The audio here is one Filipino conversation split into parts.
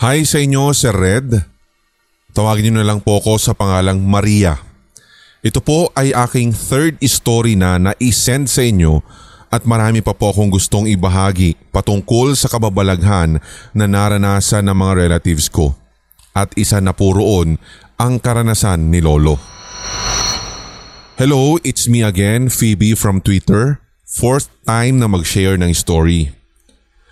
Hi sa inyo, Sir Red. Tawagin niyo na lang po ako sa pangalang Maria. Ito po ay aking third story na na-send sa inyo at marami pa po akong gustong ibahagi patungkol sa kababalaghan na naranasan ng mga relatives ko. At isa na po roon ang karanasan ni Lolo. Hello, it's me again, Phoebe from Twitter. Fourth time na mag-share ng story.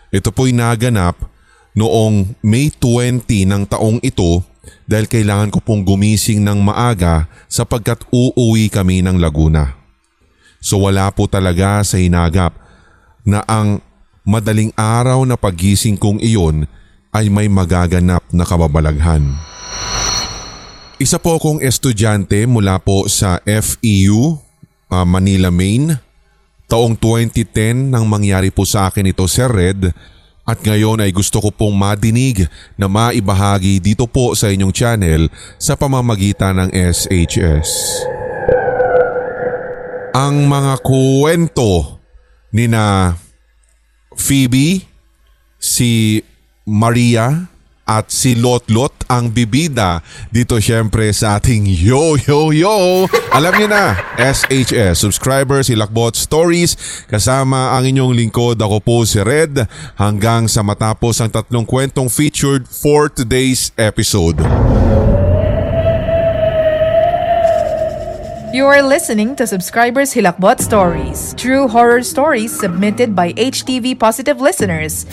Ito po'y naganap noong May 20 ng taong ito dahil kailangan ko pong gumising ng maaga sapagkat uuwi kami ng Laguna. So wala po talaga sa hinagap na ang madaling araw na pagising kong iyon ay may magaganap na kababalaghan. Isa po akong estudyante mula po sa FEU, uh, Manila, Maine. Taong 2010 nang mangyari po sa akin ito, Sir Red, at ngayon ay gusto ko pong madinig na maibahagi dito po sa inyong channel sa pamamagitan ng SHS. Ang mga kwento ni na Phoebe, si Maria, at si Lotlot ang bibida dito syempre sa ating Yo Yo Yo. Alam niyo na, SHS, subscriber si Lakbot Stories kasama ang inyong lingkod ako po si Red hanggang sa matapos ang tatlong kwentong featured for today's episode. You are listening to Subscribers Hilakbot Stories, true horror stories submitted by HTV Positive listeners.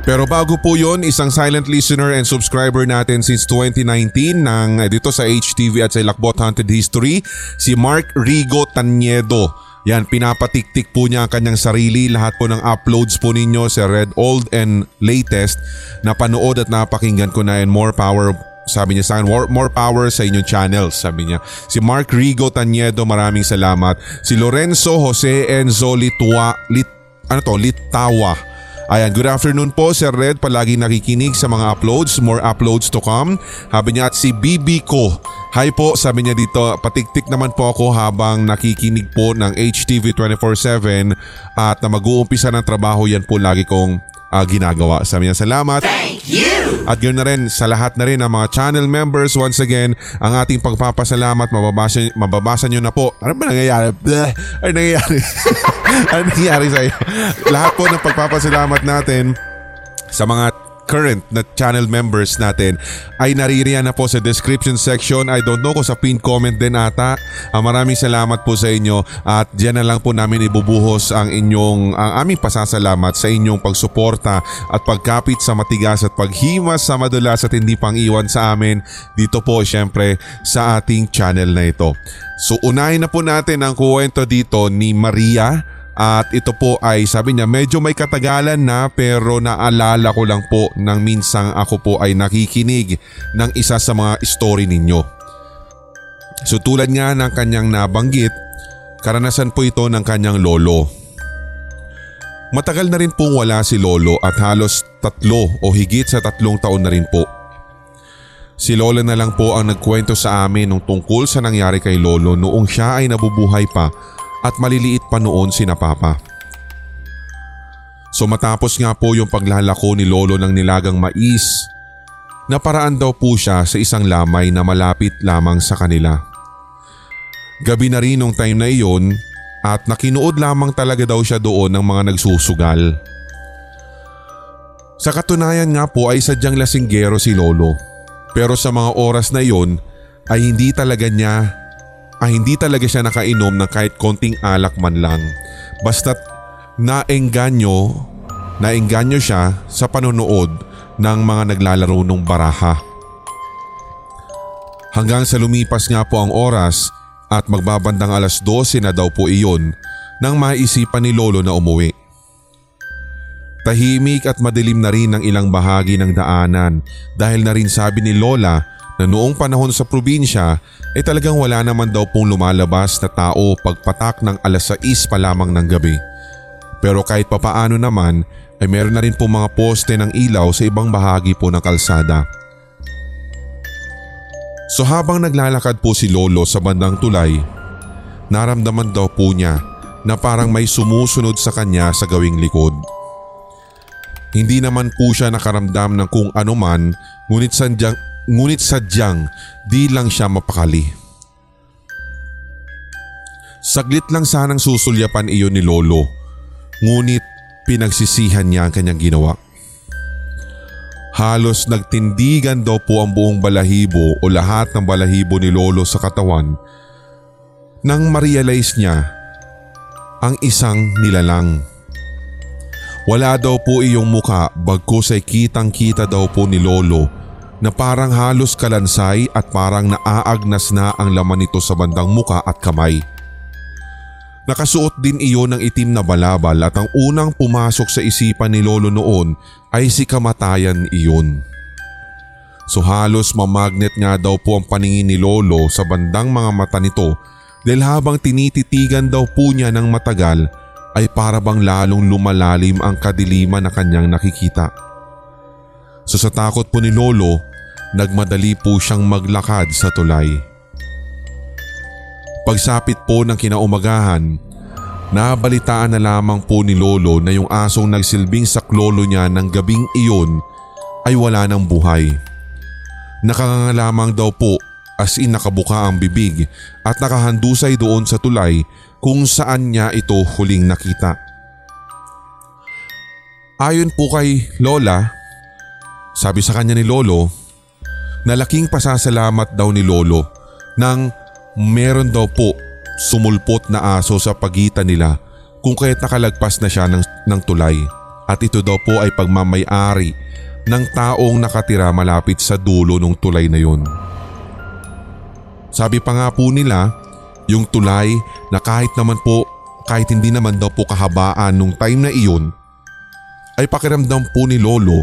Pero bago po yon, isang silent listener and subscriber natin since 2019 ng eh, dito sa HTV at sa Lakbot Haunted History, si Mark Rigo Tanyedo. Yan, pinapatiktik po niya ang kanyang sarili. Lahat po ng uploads po ninyo sa Red Old and Latest na panood at napakinggan ko na and more power sabi niya sa akin, more, power sa inyong channels, sabi niya. Si Mark Rigo Tanyedo, maraming salamat. Si Lorenzo Jose Enzo Litua, Lit, ano to, Litawa Ayan, good afternoon po Sir Red, palagi nakikinig sa mga uploads, more uploads to come. Habi niya at si BB ko. Hi po, sabi niya dito, patiktik naman po ako habang nakikinig po ng HTV 24-7 at na mag-uumpisa ng trabaho yan po lagi kong uh, ginagawa. Sabi niya, salamat. Thank you! At ganoon na rin sa lahat na rin ng mga channel members once again, ang ating pagpapasalamat, mababasa, mababasa nyo na po. Ano ba nangyayari? Bleh, ano nangyayari? ano nangyayari sa iyo? Lahat po ng pagpapasalamat natin sa mga current na channel members natin ay naririyan na po sa description section. I don't know kung sa pin comment din ata. Uh, maraming salamat po sa inyo at diyan na lang po namin ibubuhos ang inyong ang aming pasasalamat sa inyong pagsuporta at pagkapit sa matigas at paghimas sa madulas at hindi pang iwan sa amin dito po syempre sa ating channel na ito. So unahin na po natin ang kuwento dito ni Maria at ito po ay sabi niya medyo may katagalan na pero naalala ko lang po nang minsang ako po ay nakikinig ng isa sa mga story ninyo. So tulad nga ng kanyang nabanggit, karanasan po ito ng kanyang lolo. Matagal na rin pong wala si lolo at halos tatlo o higit sa tatlong taon na rin po. Si Lola na lang po ang nagkwento sa amin nung tungkol sa nangyari kay Lolo noong siya ay nabubuhay pa at maliliit pa noon si na Papa. So matapos nga po yung paglalako ni Lolo ng nilagang mais, naparaan daw po siya sa isang lamay na malapit lamang sa kanila. Gabi na rin nung time na iyon at nakinuod lamang talaga daw siya doon ng mga nagsusugal. Sa katunayan nga po ay sadyang lasinggero si Lolo pero sa mga oras na iyon ay hindi talaga niya ay hindi talaga siya nakainom ng kahit konting alak man lang. Basta't naengganyo, naengganyo siya sa panonood ng mga naglalaro ng baraha. Hanggang sa lumipas nga po ang oras at magbabandang alas 12 na daw po iyon nang maisipan ni Lolo na umuwi. Tahimik at madilim na rin ang ilang bahagi ng daanan dahil na rin sabi ni Lola na noong panahon sa probinsya ay eh talagang wala naman daw pong lumalabas na tao pagpatak ng alas 6 pa lamang ng gabi. Pero kahit papaano naman ay meron na rin po mga poste ng ilaw sa ibang bahagi po ng kalsada. So habang naglalakad po si Lolo sa bandang tulay, naramdaman daw po niya na parang may sumusunod sa kanya sa gawing likod. Hindi naman po siya nakaramdam ng kung ano man ngunit sadyang, ngunit sadyang di lang siya mapakali. Saglit lang sanang susulyapan iyon ni Lolo ngunit pinagsisihan niya ang kanyang ginawa. Halos nagtindigan daw po ang buong balahibo o lahat ng balahibo ni Lolo sa katawan nang ma-realize niya ang isang nilalang. Wala daw po iyong muka bagkus ay kitang kita daw po ni Lolo na parang halos kalansay at parang naaagnas na ang laman nito sa bandang muka at kamay. Nakasuot din iyon ng itim na balabal at ang unang pumasok sa isipan ni Lolo noon ay si kamatayan iyon. So halos mamagnet nga daw po ang paningin ni Lolo sa bandang mga mata nito dahil habang tinititigan daw po niya ng matagal ay para bang lalong lumalalim ang kadiliman na kanyang nakikita. So sa takot po ni Lolo, nagmadali po siyang maglakad sa tulay. Pagsapit po ng kinaumagahan, nabalitaan na lamang po ni Lolo na yung asong nagsilbing saklolo niya ng gabing iyon ay wala ng buhay. Nakanganga lamang daw po as in nakabuka ang bibig at nakahandusay doon sa tulay kung saan niya ito huling nakita. Ayon po kay Lola, sabi sa kanya ni Lolo, na laking pasasalamat daw ni Lolo nang meron daw po sumulpot na aso sa pagitan nila kung kaya't nakalagpas na siya ng, ng tulay at ito daw po ay pagmamayari ng taong nakatira malapit sa dulo ng tulay na yun. Sabi pa nga po nila, yung tulay na kahit naman po, kahit hindi naman daw po kahabaan nung time na iyon, ay pakiramdam po ni Lolo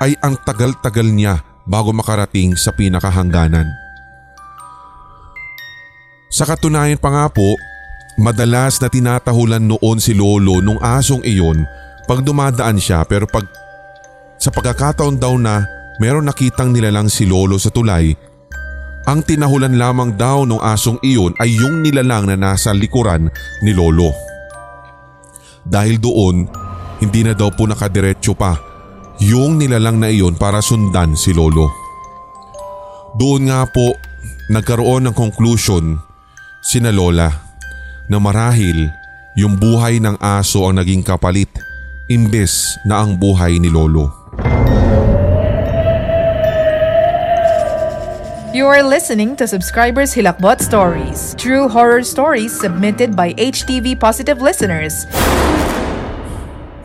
ay ang tagal-tagal niya bago makarating sa pinakahangganan. Sa katunayan pa nga po, madalas na tinatahulan noon si Lolo nung asong iyon pag dumadaan siya pero pag sa pagkakataon daw na meron nakitang nilalang si Lolo sa tulay ang tinahulan lamang daw ng asong iyon ay yung nilalang na nasa likuran ni Lolo. Dahil doon, hindi na daw po nakadiretso pa yung nilalang na iyon para sundan si Lolo. Doon nga po nagkaroon ng conclusion sina Lola na marahil yung buhay ng aso ang naging kapalit imbes na ang buhay ni Lolo. You are listening to Subscribers Hilakbot Stories, true horror stories submitted by HTV Positive listeners.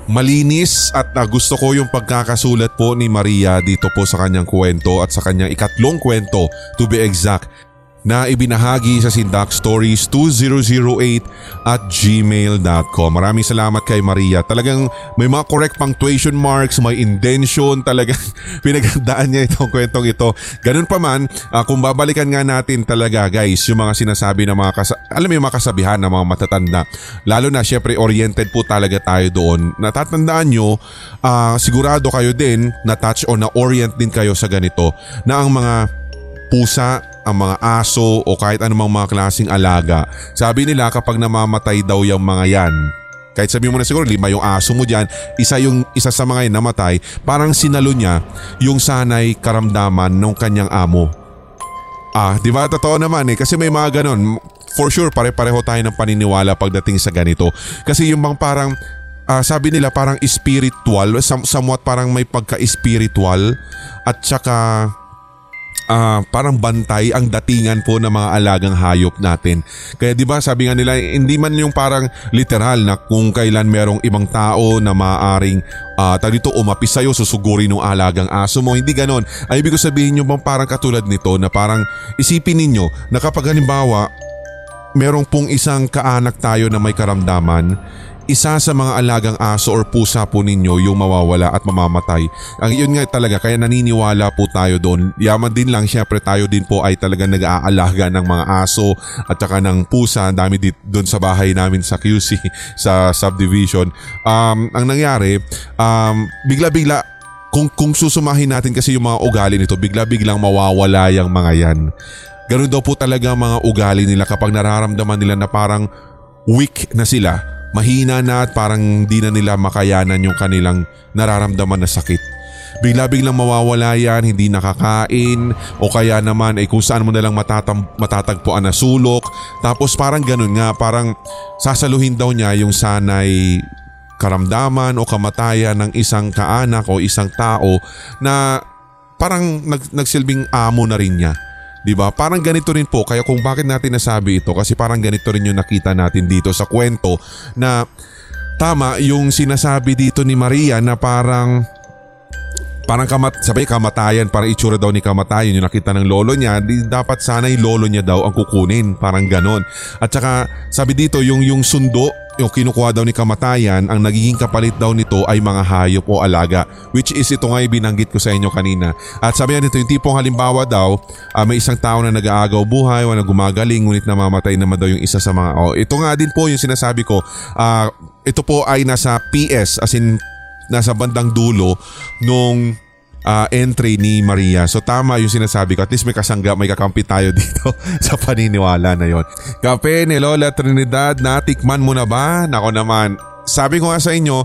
Malinis at uh, gusto ko yung pagkakasulat po ni Maria dito po sa kanyang kwento at sa kanyang ikatlong kwento to be exact na ibinahagi sa Sindak Stories 2008 at gmail.com. Maraming salamat kay Maria. Talagang may mga correct punctuation marks, may indention, talagang pinagandaan niya itong kwentong ito. Ganun pa man, uh, kung babalikan nga natin talaga guys, yung mga sinasabi ng mga, kasa- alam mo yung mga kasabihan ng mga matatanda, lalo na syempre oriented po talaga tayo doon. Natatandaan nyo, uh, sigurado kayo din na touch o na orient din kayo sa ganito na ang mga pusa ang mga aso o kahit anumang mga klaseng alaga. Sabi nila kapag namamatay daw yung mga yan, kahit sabi mo na siguro lima yung aso mo dyan, isa yung isa sa mga yan namatay, parang sinalo niya yung sanay karamdaman ng kanyang amo. Ah, di ba totoo naman eh kasi may mga ganon. For sure pare-pareho tayo ng paniniwala pagdating sa ganito. Kasi yung bang parang uh, sabi nila parang spiritual, somewhat parang may pagka-spiritual at saka uh, parang bantay ang datingan po ng mga alagang hayop natin. Kaya 'di ba sabi nga nila hindi man yung parang literal na kung kailan merong ibang tao na maaring uh, tag dito umapis sa'yo susugurin ng alagang aso mo. Hindi ganon. Ay ibig ko sabihin nyo bang parang katulad nito na parang isipin ninyo na kapag halimbawa merong pong isang kaanak tayo na may karamdaman isa sa mga alagang aso or pusa po ninyo yung mawawala at mamamatay. Ang yun nga talaga kaya naniniwala po tayo doon. Yaman din lang syempre tayo din po ay talaga nag-aalaga ng mga aso at saka ng pusa. Ang dami doon sa bahay namin sa QC sa subdivision. Um, ang nangyari, um, bigla-bigla kung, kung susumahin natin kasi yung mga ugali nito, bigla-biglang mawawala yung mga yan. Ganun daw po talaga mga ugali nila kapag nararamdaman nila na parang weak na sila mahina na at parang di na nila makayanan yung kanilang nararamdaman na sakit. Bigla-biglang mawawala yan, hindi nakakain o kaya naman ay kung saan mo nalang matatam- matatagpuan na sulok. Tapos parang ganun nga, parang sasaluhin daw niya yung sanay karamdaman o kamatayan ng isang kaanak o isang tao na parang nag, nagsilbing amo na rin niya. 'Di ba? Parang ganito rin po kaya kung bakit natin nasabi ito kasi parang ganito rin yung nakita natin dito sa kwento na tama yung sinasabi dito ni Maria na parang parang kamat, sabay kamatayan, parang itsura daw ni kamatayan yung nakita ng lolo niya, di, dapat sana yung lolo niya daw ang kukunin, parang ganon. At saka sabi dito yung, yung sundo, yung kinukuha daw ni kamatayan, ang nagiging kapalit daw nito ay mga hayop o alaga. Which is ito nga binanggit ko sa inyo kanina. At sabi nga nito, yung tipong halimbawa daw, uh, may isang tao na nag-aagaw buhay o na gumagaling ngunit namamatay naman daw yung isa sa mga... Oh, ito nga din po yung sinasabi ko, uh, ito po ay nasa PS as in nasa bandang dulo nung uh, entry ni Maria. So tama yung sinasabi ko. At least may kasangga, may kakampi tayo dito sa paniniwala na yon. Kape ni Lola Trinidad, natikman mo na ba? Nako naman, sabi ko nga sa inyo,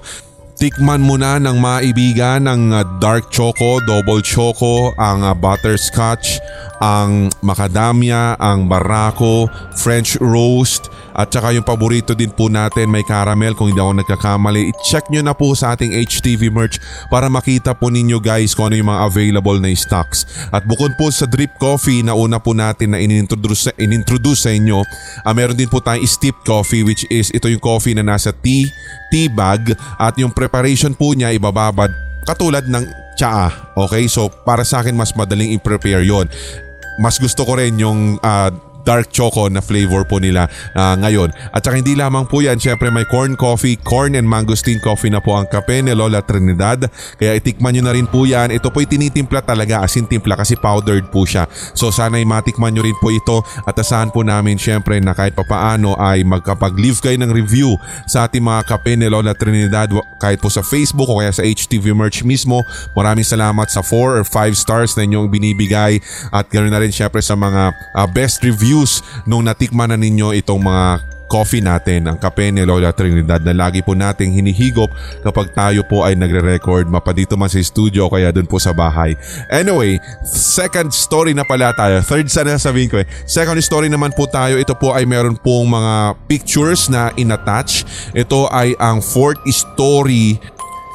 Tikman mo na ng maibigan ng uh, dark choco, double choco, ang uh, butterscotch, ang macadamia, ang barako, french roast, at saka yung paborito din po natin may caramel kung hindi ako nagkakamali. I-check nyo na po sa ating HTV merch para makita po ninyo guys kung ano yung mga available na stocks. At bukod po sa drip coffee na una po natin na inintroduce, inintroduce sa inyo, uh, meron din po tayong steep coffee which is ito yung coffee na nasa tea, tea bag at yung preparation po niya ibababad katulad ng tsaa. Okay? So para sa akin mas madaling i-prepare yon. Mas gusto ko rin yung uh, dark choco na flavor po nila uh, ngayon. At saka hindi lamang po yan, syempre may corn coffee, corn and mangosteen coffee na po ang kape ni Lola Trinidad. Kaya itikman nyo na rin po yan. Ito po tinitimpla talaga, asin timpla kasi powdered po siya. So sana'y matikman nyo rin po ito at asahan po namin syempre na kahit papaano ay magkapag-leave kayo ng review sa ating mga kape ni Lola Trinidad kahit po sa Facebook o kaya sa HTV merch mismo. Maraming salamat sa 4 or 5 stars na inyong binibigay at ganoon na rin syempre sa mga uh, best review reviews nung natikman na ninyo itong mga coffee natin, ang kape ni Lola Trinidad na lagi po nating hinihigop kapag tayo po ay nagre-record mapadito man sa studio kaya dun po sa bahay. Anyway, second story na pala tayo. Third sana sabihin ko eh. Second story naman po tayo. Ito po ay meron pong mga pictures na inattach. Ito ay ang fourth story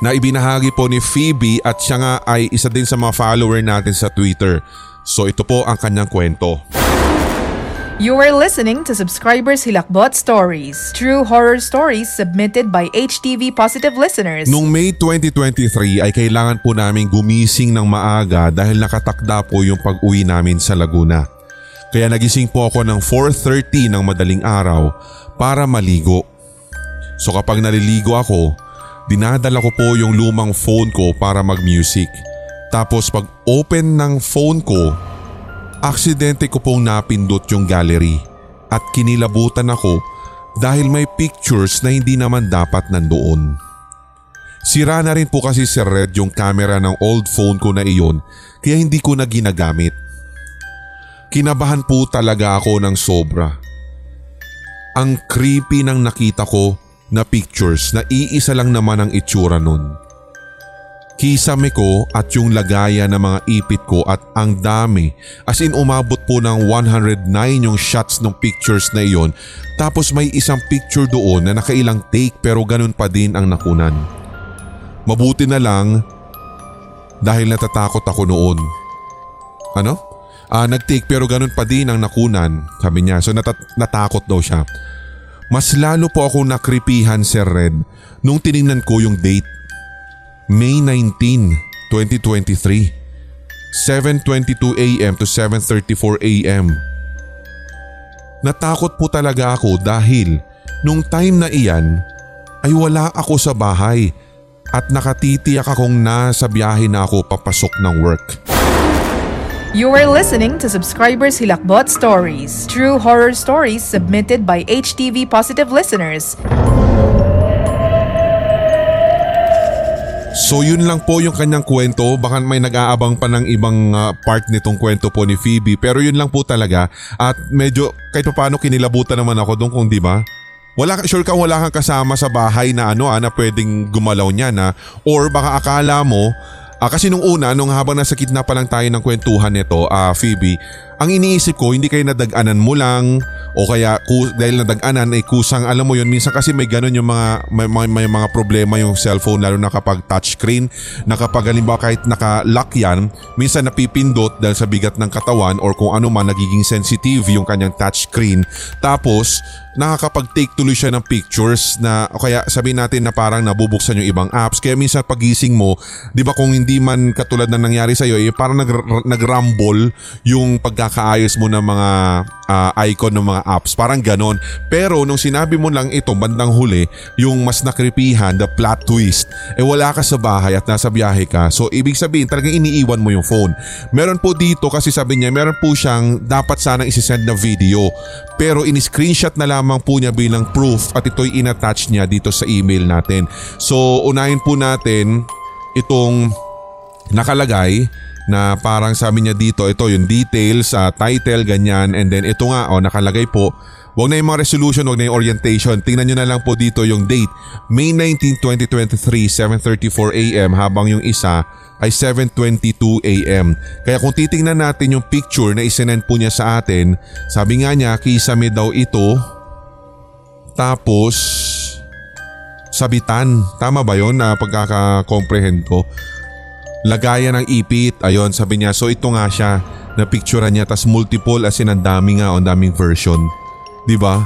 na ibinahagi po ni Phoebe at siya nga ay isa din sa mga follower natin sa Twitter. So ito po ang kanyang kwento. You are listening to Subscribers Hilakbot Stories, true horror stories submitted by HTV Positive listeners. Noong May 2023 ay kailangan po namin gumising ng maaga dahil nakatakda po yung pag-uwi namin sa Laguna. Kaya nagising po ako ng 4.30 ng madaling araw para maligo. So kapag naliligo ako, dinadala ko po yung lumang phone ko para mag-music. Tapos pag open ng phone ko, Aksidente ko pong napindot yung gallery at kinilabutan ako dahil may pictures na hindi naman dapat nandoon. Sira na rin po kasi si Red yung camera ng old phone ko na iyon kaya hindi ko na ginagamit. Kinabahan po talaga ako ng sobra. Ang creepy ng nakita ko na pictures na iisa lang naman ang itsura nun kisame ko at yung lagaya ng mga ipit ko at ang dami. As in umabot po ng 109 yung shots ng pictures na iyon tapos may isang picture doon na nakailang take pero ganun pa din ang nakunan. Mabuti na lang dahil natatakot ako noon. Ano? Ah, nag-take pero ganun pa din ang nakunan, sabi niya. So nat- natakot daw siya. Mas lalo po ako nakripihan Sir Red nung tiningnan ko yung date May 19, 2023. 7.22 a.m. to 7.34 a.m. Natakot po talaga ako dahil nung time na iyan ay wala ako sa bahay at nakatitiyak akong nasa biyahe na ako papasok ng work. You are listening to Subscribers Hilakbot Stories, true horror stories submitted by HTV Positive listeners. So yun lang po yung kanyang kwento. Baka may nag-aabang pa ng ibang uh, part nitong kwento po ni Phoebe. Pero yun lang po talaga. At medyo kahit paano kinilabutan naman ako doon kung di ba? Wala, sure ka wala kang kasama sa bahay na ano ah, na pwedeng gumalaw niya na or baka akala mo Ah, kasi nung una, nung habang nasa gitna pa lang tayo ng kwentuhan nito, ah, Phoebe, ang iniisip ko, hindi kayo nadaganan mo lang o kaya dahil nadaganan ay kusang alam mo yun. Minsan kasi may ganun yung mga, may, may, may mga problema yung cellphone lalo na kapag touchscreen na kapag halimbawa kahit naka-lock yan, minsan napipindot dahil sa bigat ng katawan or kung ano man nagiging sensitive yung kanyang touchscreen. Tapos nakakapag-take tuloy siya ng pictures na o kaya sabihin natin na parang nabubuksan yung ibang apps. Kaya minsan pagising mo, di ba kung hindi man katulad na nangyari sa'yo, eh, parang nag, nag-rumble yung pagkakaayos mo ng mga uh, icon ng mga apps. Parang ganon. Pero nung sinabi mo lang ito bandang huli, yung mas nakripihan, the plot twist, eh wala ka sa bahay at nasa biyahe ka. So ibig sabihin talagang iniiwan mo yung phone. Meron po dito kasi sabi niya, meron po siyang dapat sanang isisend na video. Pero in-screenshot na lamang po niya bilang proof at ito'y inattach niya dito sa email natin. So unahin po natin itong nakalagay na parang sabi niya dito ito yung details, uh, title, ganyan and then ito nga oh, nakalagay po Huwag na yung mga resolution, huwag na yung orientation. Tingnan nyo na lang po dito yung date. May 19, 2023, 7.34 a.m. habang yung isa ay 7.22 a.m. Kaya kung titingnan natin yung picture na isinend po niya sa atin, sabi nga niya kisame daw ito tapos sabitan. Tama ba yon na pagkaka-comprehend ko? Lagayan ng ipit. Ayon, sabi niya. So ito nga siya. Na picture niya tas multiple as in ang dami nga, ang daming version. 'Di ba?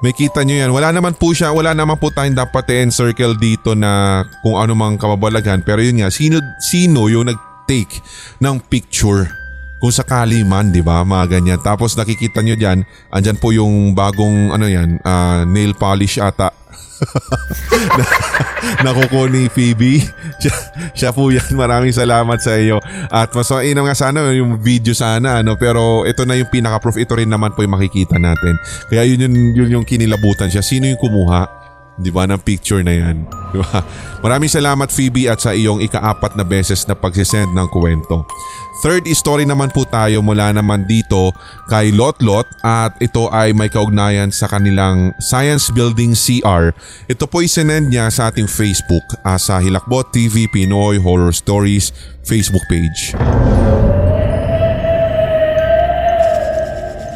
May kita nyo yan. Wala naman po siya, wala naman po tayong dapat i-encircle dito na kung ano mang kababalaghan. Pero yun nga, sino, sino yung nag-take ng picture? Kung sakali man, di ba? Mga ganyan. Tapos nakikita nyo dyan, andyan po yung bagong ano yan, uh, nail polish ata nakuko ni Phoebe. Siya, siya po yan. Maraming salamat sa iyo. At mas inam nga sana yung video sana ano pero ito na yung pinaka-proof. Ito rin naman po yung makikita natin. Kaya yun, yun, yun yung kinilabutan siya. Sino yung kumuha? Di ba ng picture na yan? Di ba? Maraming salamat Phoebe at sa iyong ikaapat na beses na pagsisend ng kwento. Third story naman po tayo mula naman dito kay Lotlot at ito ay may kaugnayan sa kanilang Science Building CR. Ito po isinend niya sa ating Facebook uh, sa Hilakbot TV Pinoy Horror Stories Facebook page.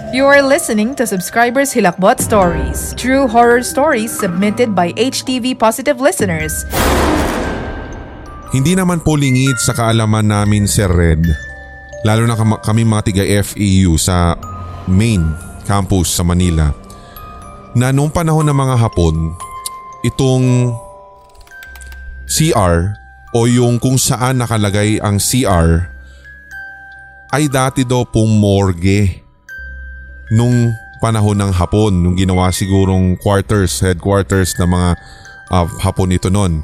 You are listening to Subscribers Hilakbot Stories, true horror stories submitted by HTV Positive listeners. Hindi naman po lingid sa kaalaman namin Sir Red, lalo na kami mga tiga FEU sa main campus sa Manila, na noong panahon ng mga Hapon, itong CR o yung kung saan nakalagay ang CR ay dati daw pong morgue nung panahon ng Hapon, nung ginawa sigurong quarters, headquarters ng mga uh, Hapon ito noon.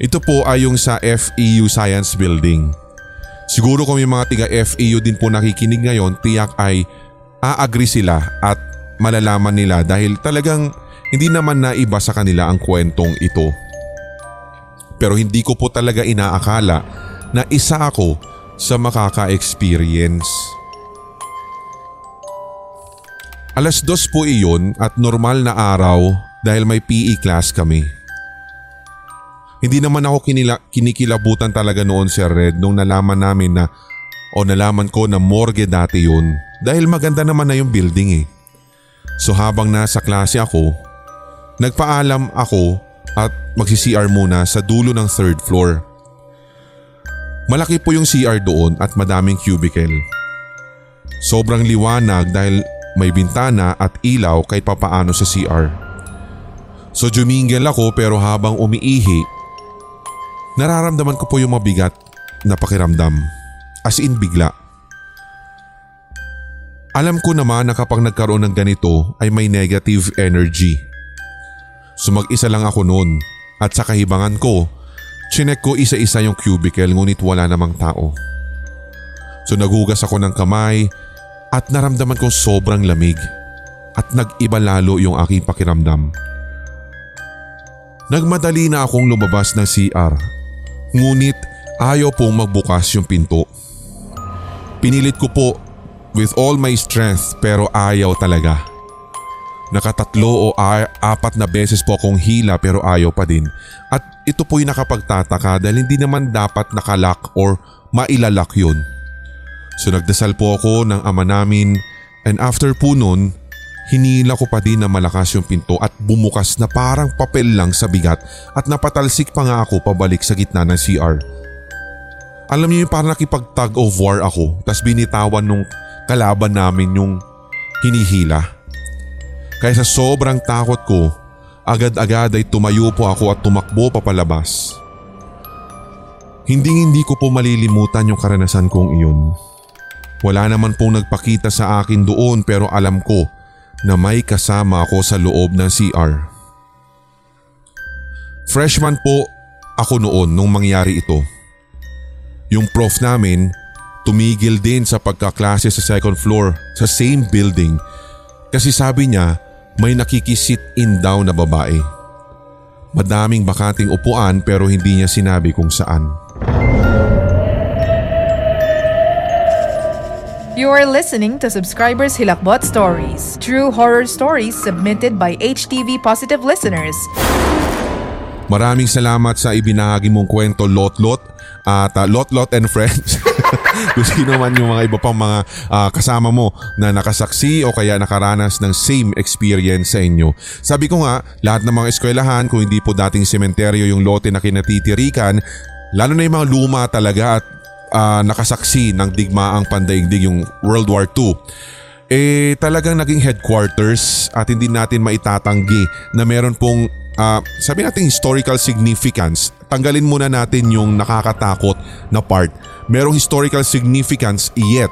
Ito po ay yung sa FEU Science Building. Siguro kung may mga tiga FEU din po nakikinig ngayon, tiyak ay aagree sila at malalaman nila dahil talagang hindi naman naiba sa kanila ang kwentong ito. Pero hindi ko po talaga inaakala na isa ako sa makaka-experience. Alas dos po iyon at normal na araw dahil may PE class kami. Hindi naman ako kinila, kinikilabutan talaga noon Sir Red nung nalaman namin na o nalaman ko na morgue dati yun dahil maganda naman na yung building eh. So habang nasa klase ako, nagpaalam ako at magsi-CR muna sa dulo ng third floor. Malaki po yung CR doon at madaming cubicle. Sobrang liwanag dahil may bintana at ilaw kahit papaano sa CR. So jumingel ako pero habang umiihi, nararamdaman ko po yung mabigat na pakiramdam. As in bigla. Alam ko naman na kapag nagkaroon ng ganito ay may negative energy. So mag-isa lang ako noon at sa kahibangan ko, chinek ko isa-isa yung cubicle ngunit wala namang tao. So naghugas ako ng kamay at naramdaman kong sobrang lamig at nag-iba lalo yung aking pakiramdam. Nagmadali na akong lumabas ng CR ngunit ayaw pong magbukas yung pinto. Pinilit ko po with all my strength pero ayaw talaga. Nakatatlo o apat na beses po akong hila pero ayaw pa din. At ito po'y nakapagtataka dahil hindi naman dapat nakalak or mailalak yun. So nagdasal po ako ng ama namin and after po nun, hinila ko pa din na malakas yung pinto at bumukas na parang papel lang sa bigat at napatalsik pa nga ako pabalik sa gitna ng CR. Alam niyo yung parang nakipag-tug of war ako tas binitawan nung kalaban namin yung hinihila. Kaya sa sobrang takot ko, agad-agad ay tumayo po ako at tumakbo papalabas. Hindi hindi ko po malilimutan yung karanasan kong iyon. Wala naman pong nagpakita sa akin doon pero alam ko na may kasama ako sa loob ng CR. Freshman po ako noon nung mangyari ito. Yung prof namin tumigil din sa pagkaklase sa second floor sa same building kasi sabi niya may nakikisit in daw na babae. Madaming bakating upuan pero hindi niya sinabi kung saan. You are listening to Subscribers Hilakbot Stories, true horror stories submitted by HTV Positive listeners. Maraming salamat sa ibinahagi mong kwento Lot-Lot at uh, Lot-Lot and Friends. Kung sino man yung mga iba pang mga uh, kasama mo na nakasaksi o kaya nakaranas ng same experience sa inyo. Sabi ko nga, lahat ng mga eskwelahan kung hindi po dating sementeryo yung lote na kinatitirikan, lalo na yung mga luma talaga at uh, nakasaksi ng digmaang pandaigdig yung World War II eh talagang naging headquarters at hindi natin maitatanggi na meron pong uh, sabi natin historical significance. Tanggalin muna natin yung nakakatakot na part. Merong historical significance yet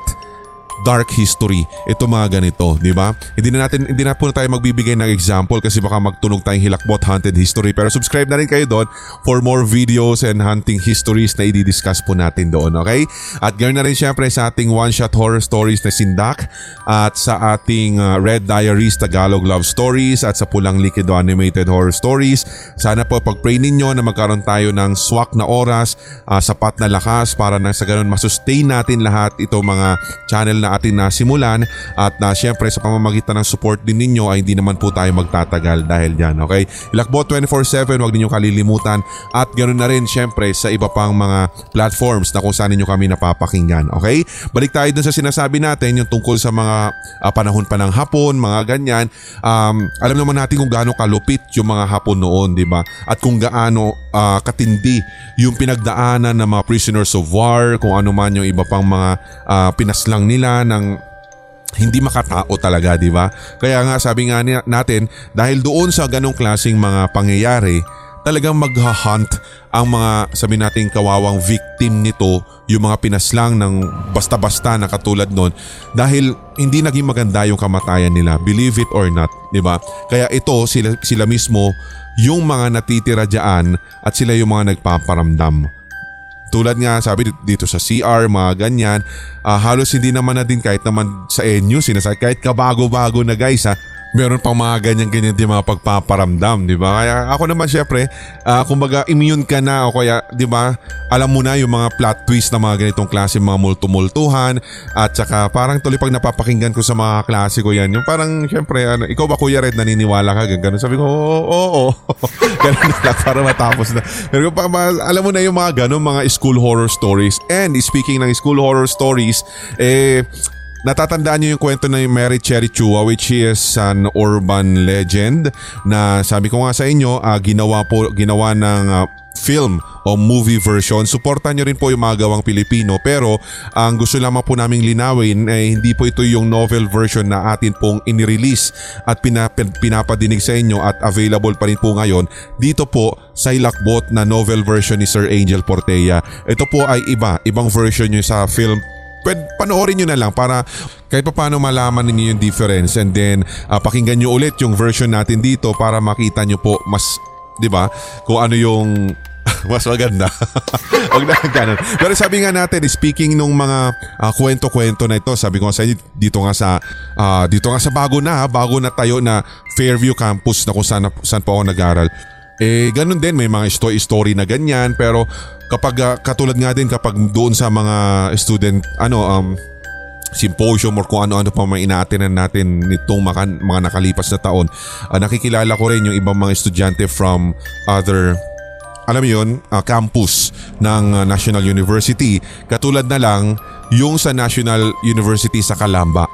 dark history. Ito mga ganito, di ba? Hindi na natin hindi na po na tayo magbibigay ng example kasi baka magtunog tayong hilakbot haunted history pero subscribe na rin kayo doon for more videos and hunting histories na i-discuss po natin doon, okay? At ganoon na rin syempre sa ating one-shot horror stories na Sindak at sa ating uh, Red Diaries Tagalog Love Stories at sa Pulang Likido Animated Horror Stories. Sana po pag-pray ninyo na magkaroon tayo ng swak na oras, uh, sapat na lakas para na sa ganun masustain natin lahat ito mga channel na na atin nasimulan at na syempre sa pamamagitan ng support din ninyo ay hindi naman po tayo magtatagal dahil dyan. Okay? Ilakbot 24-7, huwag ninyo kalilimutan at ganoon na rin syempre sa iba pang mga platforms na kung saan ninyo kami napapakinggan. Okay? Balik tayo dun sa sinasabi natin yung tungkol sa mga uh, panahon pa ng hapon, mga ganyan. Um, alam naman natin kung gaano kalupit yung mga hapon noon, di ba? At kung gaano uh, katindi yung pinagdaanan ng mga prisoners of war, kung ano man yung iba pang mga uh, pinaslang nila ng hindi makatao talaga, di ba? Kaya nga sabi nga natin, dahil doon sa ganong klasing mga pangyayari, talagang magha-hunt ang mga sabi nating kawawang victim nito, yung mga pinaslang ng basta-basta na katulad nun dahil hindi naging maganda yung kamatayan nila, believe it or not, di ba? Kaya ito sila, sila mismo yung mga natitira diyan at sila yung mga nagpaparamdam. Tulad nga sabi dito sa CR, mga ganyan, uh, halos hindi naman na din kahit naman sa NU, sinasabi kahit kabago-bago na guys ha, meron pang mga ganyan-ganyan din mga pagpaparamdam, di ba? Kaya ako naman syempre, uh, kumbaga immune ka na o kaya, di ba, alam mo na yung mga plot twist na mga ganitong klase, mga multumultuhan at saka parang tuloy pag napapakinggan ko sa mga klase ko yan, yung parang syempre, ano, ikaw ba Kuya Red, naniniwala ka? Ganun sabi ko, oo, oo, oo. ganun na para matapos na. Pero pa, alam mo na yung mga ganun, mga school horror stories. And speaking ng school horror stories, eh, Natatandaan niyo yung kwento ng Mary Cherry Chua which is an urban legend na sabi ko nga sa inyo uh, ginawa po ginawa ng uh, film o movie version. Suportahan nyo rin po yung mga gawang Pilipino pero ang gusto lamang po naming linawin ay eh, hindi po ito yung novel version na atin pong inirelease at pinap- pinapadinig sa inyo at available pa rin po ngayon dito po sa Ilakbot na novel version ni Sir Angel Portella. Ito po ay iba, ibang version nyo sa film pwede, panoorin nyo na lang para kahit pa paano malaman ninyo yung difference and then uh, pakinggan nyo ulit yung version natin dito para makita nyo po mas, di ba, kung ano yung mas maganda. Huwag na ganun. Pero sabi nga natin, speaking nung mga uh, kwento-kwento na ito, sabi ko sa inyo, dito nga sa, uh, dito nga sa bago na, bago na tayo na Fairview Campus na kung saan, saan po ako nag-aral. Eh, ganun din, may mga story-story na ganyan, pero kapag uh, katulad nga din kapag doon sa mga student ano um symposium or kung ano-ano pa may inaatinan natin nitong mga, mga nakalipas na taon. Uh, nakikilala ko rin yung ibang mga estudyante from other alam mo yun, uh, campus ng National University. Katulad na lang yung sa National University sa Calamba.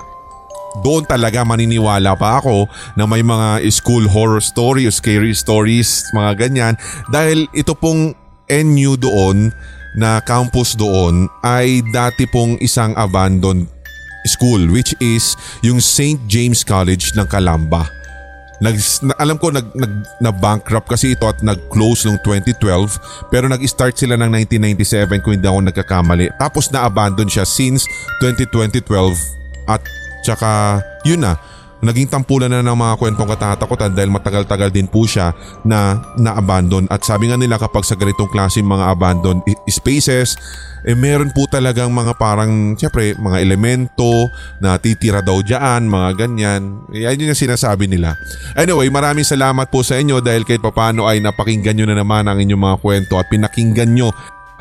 Doon talaga maniniwala pa ako na may mga school horror story scary stories, mga ganyan. Dahil ito pong NU doon na campus doon ay dati pong isang abandoned school which is yung St. James College ng Calamba. Nag, na, alam ko nag, nag, na bankrupt kasi ito at nag-close noong 2012 pero nag-start sila ng 1997 kung hindi ako nagkakamali. Tapos na-abandon siya since 2012 at tsaka yun na naging tampulan na ng mga kwentong katatakutan dahil matagal-tagal din po siya na na-abandon at sabi nga nila kapag sa ganitong klase mga abandoned spaces eh meron po talagang mga parang siyempre mga elemento na titira daw dyan, mga ganyan. Yan yung sinasabi nila. Anyway, maraming salamat po sa inyo dahil kahit papano ay napakinggan nyo na naman ang inyong mga kwento at pinakinggan nyo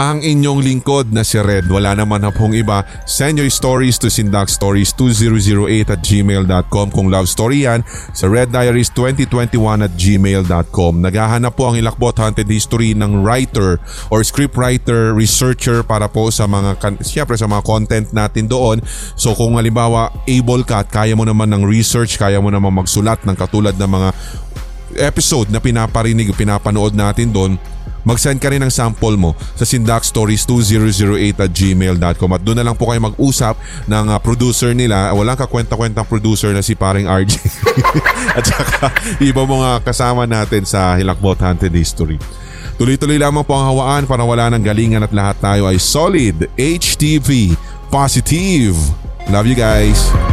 ang inyong lingkod na si Red. Wala naman na pong iba. Send your stories to sindakstories2008 at gmail.com kung love story yan sa reddiaries2021 at gmail.com. Naghahanap po ang Ilakbot Haunted History ng writer or scriptwriter, researcher para po sa mga, siyempre sa mga content natin doon. So kung halimbawa able ka at kaya mo naman ng research, kaya mo naman magsulat ng katulad ng mga episode na pinaparinig, pinapanood natin doon, Mag-send ka rin ng sample mo sa sindakstories2008 at gmail.com at doon na lang po kayo mag-usap ng uh, producer nila. Walang kakwenta-kwentang producer na si paring RJ. at saka iba mga kasama natin sa Hilakbot Haunted History. Tuloy-tuloy lamang po ang hawaan para wala ng galingan at lahat tayo ay solid, HTV, positive. Love you guys.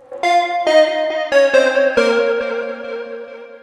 Thank you.